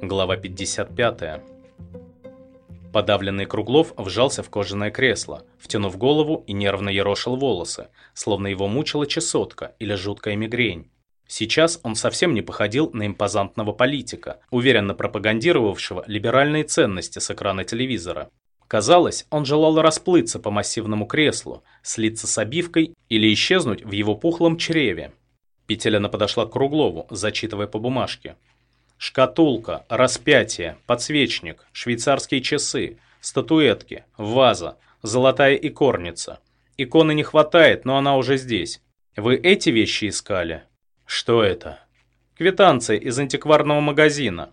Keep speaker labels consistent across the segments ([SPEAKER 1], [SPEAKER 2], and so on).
[SPEAKER 1] Глава 55. Подавленный Круглов вжался в кожаное кресло, втянув голову и нервно ерошил волосы, словно его мучила чесотка или жуткая мигрень. Сейчас он совсем не походил на импозантного политика, уверенно пропагандировавшего либеральные ценности с экрана телевизора. Казалось, он желал расплыться по массивному креслу, слиться с обивкой или исчезнуть в его пухлом чреве. Петелина подошла к Круглову, зачитывая по бумажке. Шкатулка, распятие, подсвечник, швейцарские часы, статуэтки, ваза, золотая икорница. Иконы не хватает, но она уже здесь. Вы эти вещи искали? Что это? Квитанция из антикварного магазина.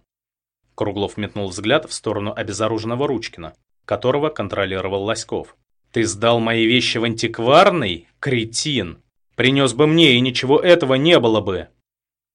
[SPEAKER 1] Круглов метнул взгляд в сторону обезоруженного Ручкина, которого контролировал Лоськов. «Ты сдал мои вещи в антикварный? Кретин! Принес бы мне, и ничего этого не было бы!»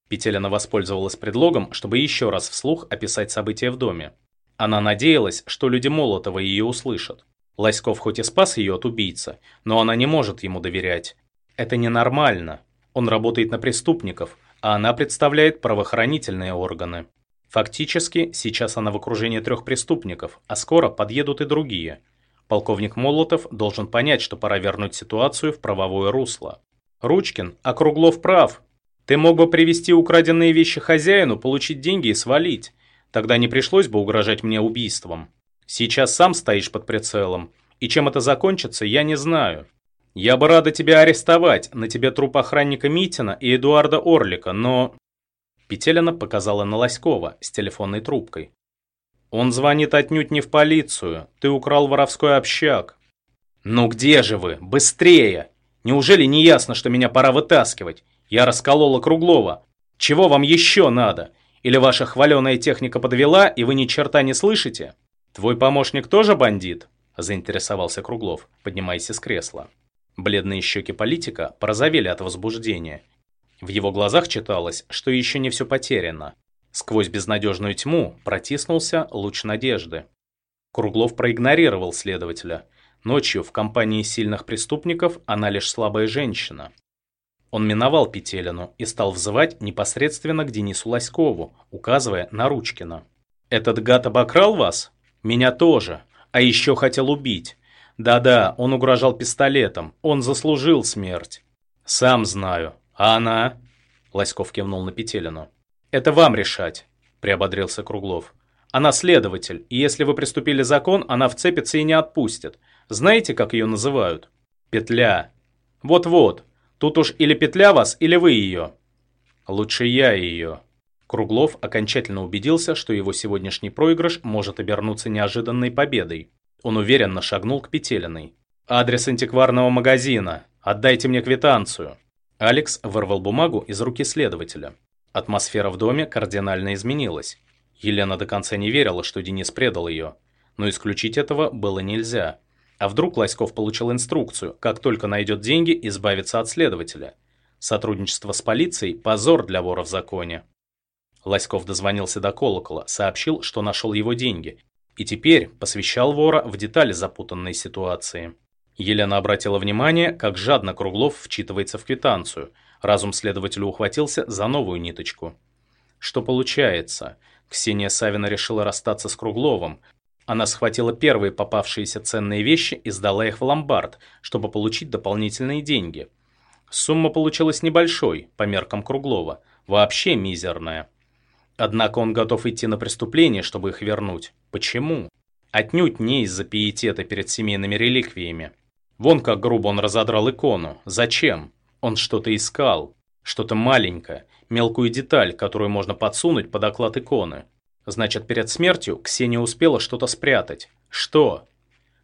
[SPEAKER 1] Петелина воспользовалась предлогом, чтобы еще раз вслух описать события в доме. Она надеялась, что люди Молотова ее услышат. Лоськов хоть и спас ее от убийцы, но она не может ему доверять. Это ненормально. Он работает на преступников, а она представляет правоохранительные органы. Фактически, сейчас она в окружении трех преступников, а скоро подъедут и другие. Полковник Молотов должен понять, что пора вернуть ситуацию в правовое русло. Ручкин, а Круглов прав, ты мог бы привести украденные вещи хозяину, получить деньги и свалить. Тогда не пришлось бы угрожать мне убийством. Сейчас сам стоишь под прицелом, и чем это закончится, я не знаю. Я бы рада тебя арестовать, на тебе труп охранника Митина и Эдуарда Орлика, но...» Петелина показала на Лоськова с телефонной трубкой. «Он звонит отнюдь не в полицию. Ты украл воровской общак». «Ну где же вы? Быстрее! Неужели не ясно, что меня пора вытаскивать? Я расколола Круглова. Чего вам еще надо? Или ваша хваленая техника подвела, и вы ни черта не слышите? Твой помощник тоже бандит? Заинтересовался Круглов, поднимаясь из кресла. Бледные щеки политика порозовели от возбуждения. В его глазах читалось, что еще не все потеряно. Сквозь безнадежную тьму протиснулся луч надежды. Круглов проигнорировал следователя. Ночью в компании сильных преступников она лишь слабая женщина. Он миновал Петелину и стал взывать непосредственно к Денису Лоськову, указывая на Ручкина. «Этот гад обокрал вас? Меня тоже. А еще хотел убить. Да-да, он угрожал пистолетом. Он заслужил смерть. Сам знаю. А она?» Лоськов кивнул на Петелину. «Это вам решать», – приободрился Круглов. «Она следователь, и если вы приступили закон, она вцепится и не отпустит. Знаете, как ее называют? Петля. Вот-вот, Тут уж или петля вас, или вы ее. Лучше я ее. Круглов окончательно убедился, что его сегодняшний проигрыш может обернуться неожиданной победой. Он уверенно шагнул к Петелиной. «Адрес антикварного магазина. Отдайте мне квитанцию». Алекс вырвал бумагу из руки следователя. Атмосфера в доме кардинально изменилась. Елена до конца не верила, что Денис предал ее. Но исключить этого было нельзя. А вдруг Лоськов получил инструкцию, как только найдет деньги, избавиться от следователя? Сотрудничество с полицией – позор для вора в законе. Лоськов дозвонился до колокола, сообщил, что нашел его деньги, и теперь посвящал вора в детали запутанной ситуации. Елена обратила внимание, как жадно Круглов вчитывается в квитанцию. Разум следователя ухватился за новую ниточку. Что получается? Ксения Савина решила расстаться с Кругловым, она схватила первые попавшиеся ценные вещи и сдала их в ломбард, чтобы получить дополнительные деньги. Сумма получилась небольшой, по меркам Круглова, вообще мизерная. Однако он готов идти на преступление, чтобы их вернуть. Почему? Отнюдь не из-за пиетета перед семейными реликвиями. Вон как грубо он разодрал икону. Зачем? Он что-то искал. Что-то маленькое, мелкую деталь, которую можно подсунуть под оклад иконы. Значит, перед смертью Ксения успела что-то спрятать. Что?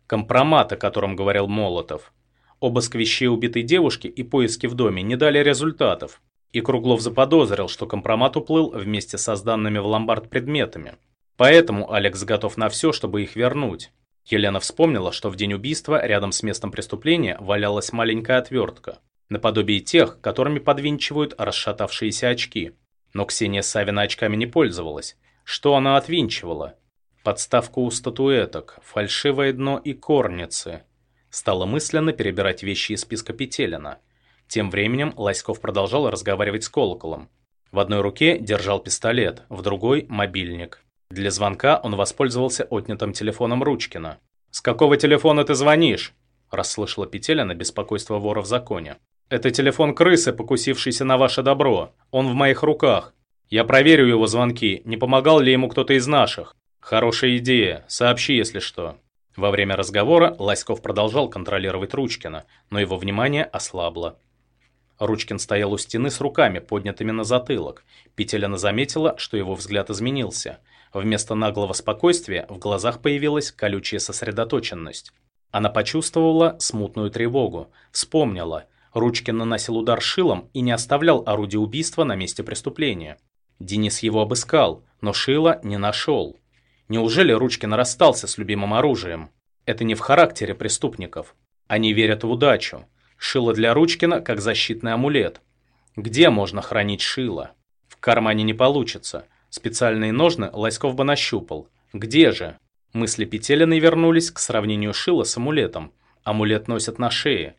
[SPEAKER 1] Компромат, о котором говорил Молотов. Обыск вещей убитой девушки и поиски в доме не дали результатов. И Круглов заподозрил, что компромат уплыл вместе со сданными в ломбард предметами. Поэтому Алекс готов на все, чтобы их вернуть. Елена вспомнила, что в день убийства рядом с местом преступления валялась маленькая отвертка, наподобие тех, которыми подвинчивают расшатавшиеся очки. Но Ксения Савина очками не пользовалась, что она отвинчивала? Подставку у статуэток, фальшивое дно и корницы. Стала мысленно перебирать вещи из списка Петелина. Тем временем Лоськов продолжал разговаривать с колоколом. В одной руке держал пистолет, в другой – мобильник. Для звонка он воспользовался отнятым телефоном Ручкина. «С какого телефона ты звонишь?» – расслышала Петелина беспокойство вора в законе. «Это телефон крысы, покусившийся на ваше добро. Он в моих руках. Я проверю его звонки, не помогал ли ему кто-то из наших. Хорошая идея, сообщи, если что». Во время разговора Лоськов продолжал контролировать Ручкина, но его внимание ослабло. Ручкин стоял у стены с руками, поднятыми на затылок. Петелина заметила, что его взгляд изменился. Вместо наглого спокойствия в глазах появилась колючая сосредоточенность. Она почувствовала смутную тревогу, вспомнила. Ручкин наносил удар шилом и не оставлял орудие убийства на месте преступления. Денис его обыскал, но шила не нашел. Неужели Ручкин расстался с любимым оружием? Это не в характере преступников. Они верят в удачу. Шило для Ручкина как защитный амулет. Где можно хранить шило? В кармане не получится. Специальные ножны Лоськов бы нащупал. Где же? Мысли Петелиной вернулись к сравнению шила с амулетом. Амулет носят на шее.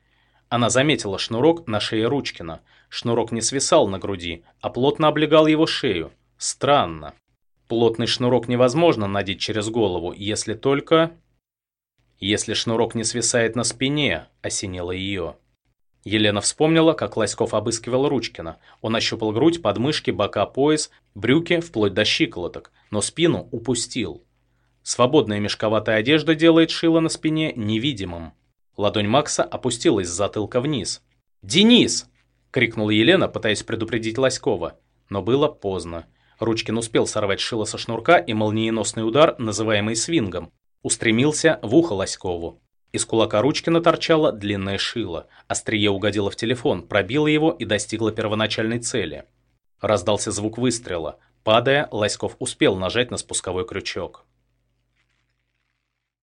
[SPEAKER 1] Она заметила шнурок на шее Ручкина. Шнурок не свисал на груди, а плотно облегал его шею. Странно. Плотный шнурок невозможно надеть через голову, если только... Если шнурок не свисает на спине, осенило ее. Елена вспомнила, как Лоськов обыскивал Ручкина. Он ощупал грудь, подмышки, бока, пояс, брюки, вплоть до щиколоток, но спину упустил. Свободная мешковатая одежда делает шило на спине невидимым. Ладонь Макса опустилась с затылка вниз. «Денис!» — крикнула Елена, пытаясь предупредить Лоськова. Но было поздно. Ручкин успел сорвать шило со шнурка, и молниеносный удар, называемый свингом, устремился в ухо Лоськову. Из кулака Ручкина торчало длинное шило. Острие угодило в телефон, пробило его и достигло первоначальной цели. Раздался звук выстрела. Падая, Лоськов успел нажать на спусковой крючок.